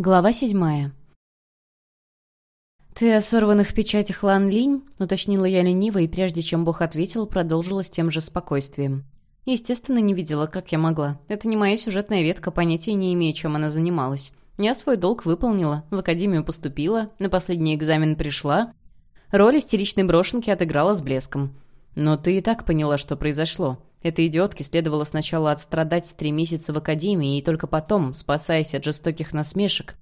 Глава седьмая. «Ты о сорванных печатях Лан Линь?» — уточнила я лениво, и прежде чем Бог ответил, продолжила с тем же спокойствием. Естественно, не видела, как я могла. Это не моя сюжетная ветка, понятия не имея, чем она занималась. Я свой долг выполнила, в академию поступила, на последний экзамен пришла. Роль истеричной брошенки отыграла с блеском. Но ты и так поняла, что произошло. Этой идиотке следовало сначала отстрадать три месяца в академии и только потом, спасаясь от жестоких насмешек,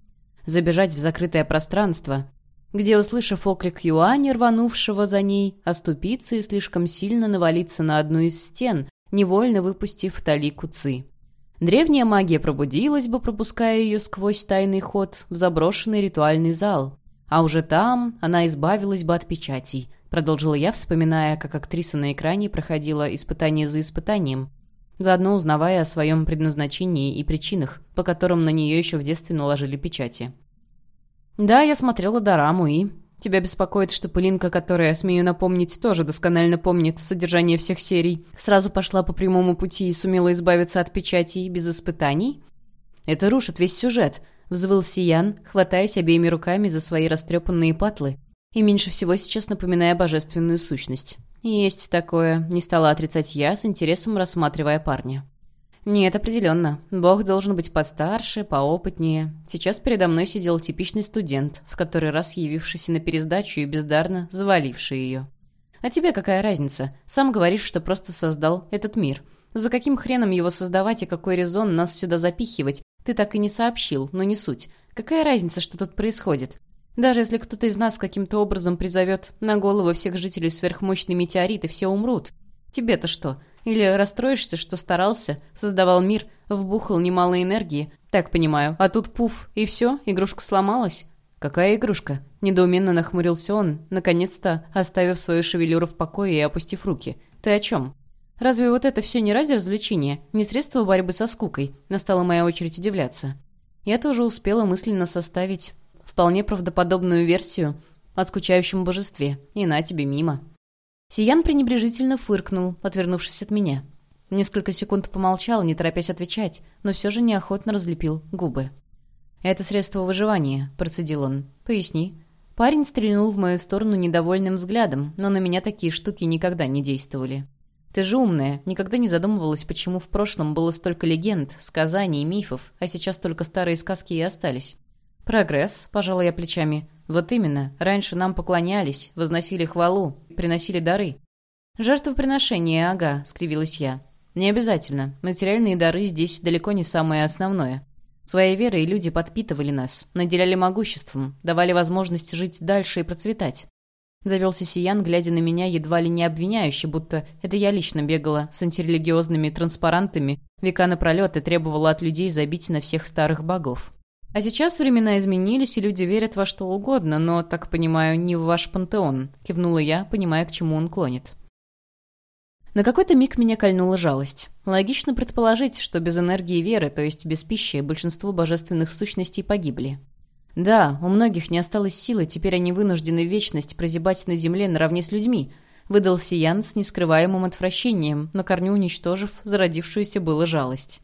забежать в закрытое пространство, где, услышав окрик Юани, рванувшего за ней, оступиться и слишком сильно навалиться на одну из стен, невольно выпустив талику ци. Древняя магия пробудилась бы, пропуская ее сквозь тайный ход в заброшенный ритуальный зал. А уже там она избавилась бы от печатей, Продолжила я, вспоминая, как актриса на экране проходила испытание за испытанием, заодно узнавая о своем предназначении и причинах, по которым на нее еще в детстве наложили печати. «Да, я смотрела дораму и...» Тебя беспокоит, что пылинка, которая, смею напомнить, тоже досконально помнит содержание всех серий, сразу пошла по прямому пути и сумела избавиться от печатей без испытаний? Это рушит весь сюжет, — взвыл Сиян, хватаясь обеими руками за свои растрепанные патлы, и меньше всего сейчас напоминая божественную сущность. Есть такое, не стала отрицать я, с интересом рассматривая парня. Нет, определенно. Бог должен быть постарше, поопытнее. Сейчас передо мной сидел типичный студент, в который раз явившийся на пересдачу и бездарно заваливший ее. А тебе какая разница? Сам говоришь, что просто создал этот мир. За каким хреном его создавать и какой резон нас сюда запихивать, ты так и не сообщил, но не суть. Какая разница, что тут происходит? Даже если кто-то из нас каким-то образом призовет на голову всех жителей сверхмощный метеорит, и все умрут. Тебе-то что? Или расстроишься, что старался, создавал мир, вбухал немало энергии? Так понимаю. А тут пуф, и все, игрушка сломалась? Какая игрушка? Недоуменно нахмурился он, наконец-то оставив свою шевелюру в покое и опустив руки. Ты о чем? Разве вот это все не ради развлечения, не средство борьбы со скукой? Настала моя очередь удивляться. Я тоже успела мысленно составить вполне правдоподобную версию о скучающем божестве. И на тебе мимо. Сиян пренебрежительно фыркнул, отвернувшись от меня. Несколько секунд помолчал, не торопясь отвечать, но все же неохотно разлепил губы. «Это средство выживания», — процедил он. «Поясни». Парень стрельнул в мою сторону недовольным взглядом, но на меня такие штуки никогда не действовали. «Ты же умная, никогда не задумывалась, почему в прошлом было столько легенд, сказаний мифов, а сейчас только старые сказки и остались. «Прогресс», — пожала я плечами. «Вот именно. Раньше нам поклонялись, возносили хвалу, приносили дары». «Жертвоприношение, ага», — скривилась я. «Не обязательно. Материальные дары здесь далеко не самое основное. Своей верой люди подпитывали нас, наделяли могуществом, давали возможность жить дальше и процветать». Завелся Сиян, глядя на меня едва ли не обвиняюще, будто это я лично бегала с антирелигиозными транспарантами века напролет и требовала от людей забить на всех старых богов. А сейчас времена изменились, и люди верят во что угодно, но, так понимаю, не в ваш пантеон», — кивнула я, понимая, к чему он клонит. На какой-то миг меня кольнула жалость. Логично предположить, что без энергии веры, то есть без пищи, большинство божественных сущностей погибли. Да, у многих не осталось силы, теперь они вынуждены вечность прозябать на земле наравне с людьми, выдал Сиян с нескрываемым отвращением, на корню уничтожив зародившуюся было жалость.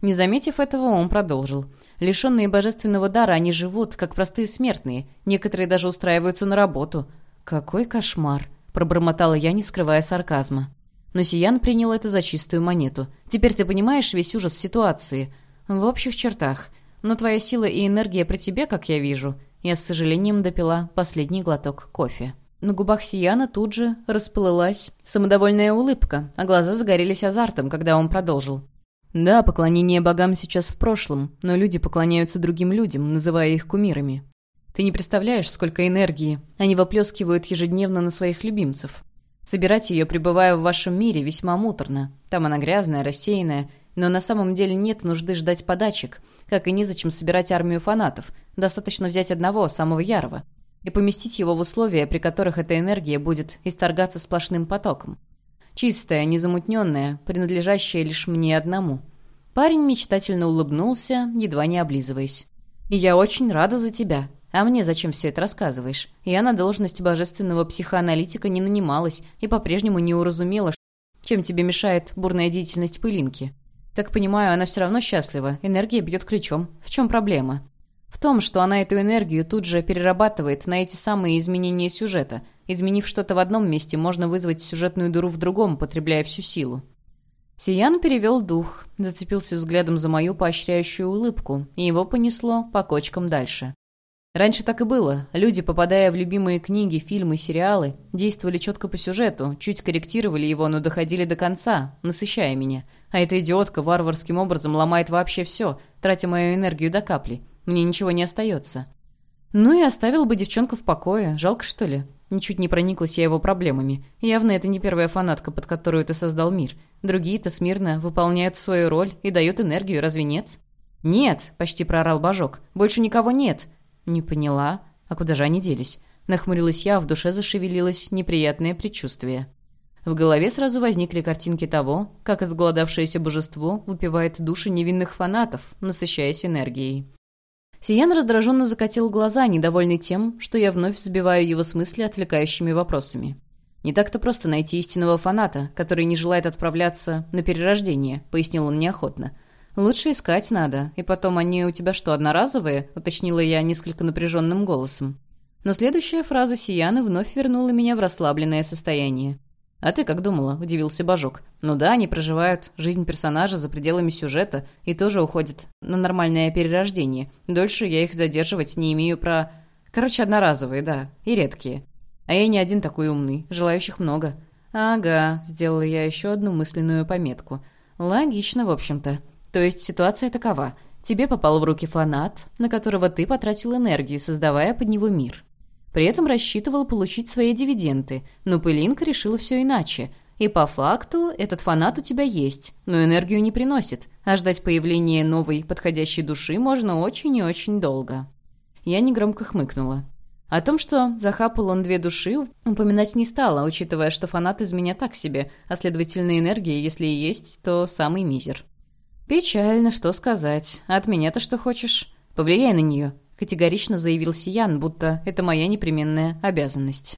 Не заметив этого, он продолжил. Лишенные божественного дара, они живут, как простые смертные. Некоторые даже устраиваются на работу. «Какой кошмар!» – пробормотала я, не скрывая сарказма. Но Сиян принял это за чистую монету. «Теперь ты понимаешь весь ужас ситуации?» «В общих чертах. Но твоя сила и энергия при тебе, как я вижу». Я с сожалением допила последний глоток кофе. На губах Сияна тут же расплылась самодовольная улыбка, а глаза загорелись азартом, когда он продолжил. Да, поклонение богам сейчас в прошлом, но люди поклоняются другим людям, называя их кумирами. Ты не представляешь, сколько энергии они выплескивают ежедневно на своих любимцев. Собирать ее, пребывая в вашем мире, весьма муторно. Там она грязная, рассеянная, но на самом деле нет нужды ждать подачек, как и незачем собирать армию фанатов. Достаточно взять одного, самого ярого, и поместить его в условия, при которых эта энергия будет исторгаться сплошным потоком. Чистая, незамутненная, принадлежащая лишь мне одному. Парень мечтательно улыбнулся, едва не облизываясь. «И я очень рада за тебя. А мне зачем все это рассказываешь? Я на должность божественного психоаналитика не нанималась и по-прежнему не уразумела, чем тебе мешает бурная деятельность пылинки. Так понимаю, она все равно счастлива, энергия бьет ключом. В чем проблема?» В том, что она эту энергию тут же перерабатывает на эти самые изменения сюжета. Изменив что-то в одном месте, можно вызвать сюжетную дыру в другом, потребляя всю силу. Сиян перевел дух, зацепился взглядом за мою поощряющую улыбку, и его понесло по кочкам дальше. Раньше так и было. Люди, попадая в любимые книги, фильмы, сериалы, действовали четко по сюжету, чуть корректировали его, но доходили до конца, насыщая меня. А эта идиотка варварским образом ломает вообще все, тратя мою энергию до капли. Мне ничего не остается. Ну и оставил бы девчонку в покое. Жалко, что ли? Ничуть не прониклась я его проблемами. Явно это не первая фанатка, под которую ты создал мир. Другие-то смирно выполняют свою роль и дают энергию, разве нет? «Нет!» — почти проорал Божок. «Больше никого нет!» «Не поняла. А куда же они делись?» Нахмурилась я, а в душе зашевелилось неприятное предчувствие. В голове сразу возникли картинки того, как изголодавшееся божество выпивает души невинных фанатов, насыщаясь энергией. Сиян раздраженно закатил глаза, недовольный тем, что я вновь сбиваю его с мысли отвлекающими вопросами. «Не так-то просто найти истинного фаната, который не желает отправляться на перерождение», — пояснил он неохотно. «Лучше искать надо. И потом, они у тебя что, одноразовые?» — уточнила я несколько напряженным голосом. Но следующая фраза Сияны вновь вернула меня в расслабленное состояние. «А ты как думала?» — удивился Бажок. «Ну да, они проживают жизнь персонажа за пределами сюжета и тоже уходят на нормальное перерождение. Дольше я их задерживать не имею про... Короче, одноразовые, да, и редкие. А я не один такой умный, желающих много». «Ага», — сделала я еще одну мысленную пометку. «Логично, в общем-то». То есть ситуация такова. Тебе попал в руки фанат, на которого ты потратил энергию, создавая под него мир. При этом рассчитывал получить свои дивиденды, но Пылинка решила все иначе. И по факту этот фанат у тебя есть, но энергию не приносит, а ждать появления новой подходящей души можно очень и очень долго. Я негромко хмыкнула. О том, что захапал он две души, упоминать не стала, учитывая, что фанат из меня так себе, а следовательно энергия, если и есть, то самый мизер. «Печально, что сказать. От меня-то что хочешь? Повлияй на нее», — категорично заявил Сиян, будто это моя непременная обязанность.